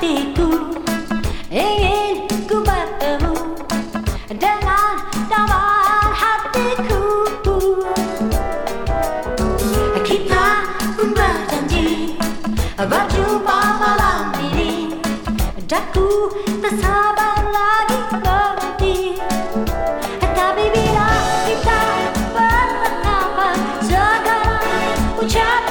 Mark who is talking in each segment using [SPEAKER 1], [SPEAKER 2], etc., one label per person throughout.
[SPEAKER 1] hatiku. Ingin ku bertemu Dengan damar hatiku. Kita pun berjanji Berjumpa malam ini. Dan ku tak sabar lagi menanti Tapi bila kita berhadapan sekarang ucap.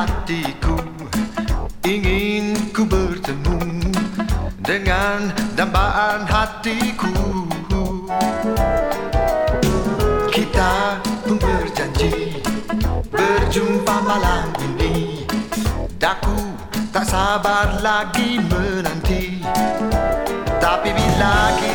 [SPEAKER 2] Hatiku Ingin ku bertemu Dengan dambaan hatiku. Kita pun berjanji Berjumpa malam ini. Daku tak sabar lagi menanti. Tapi bila kita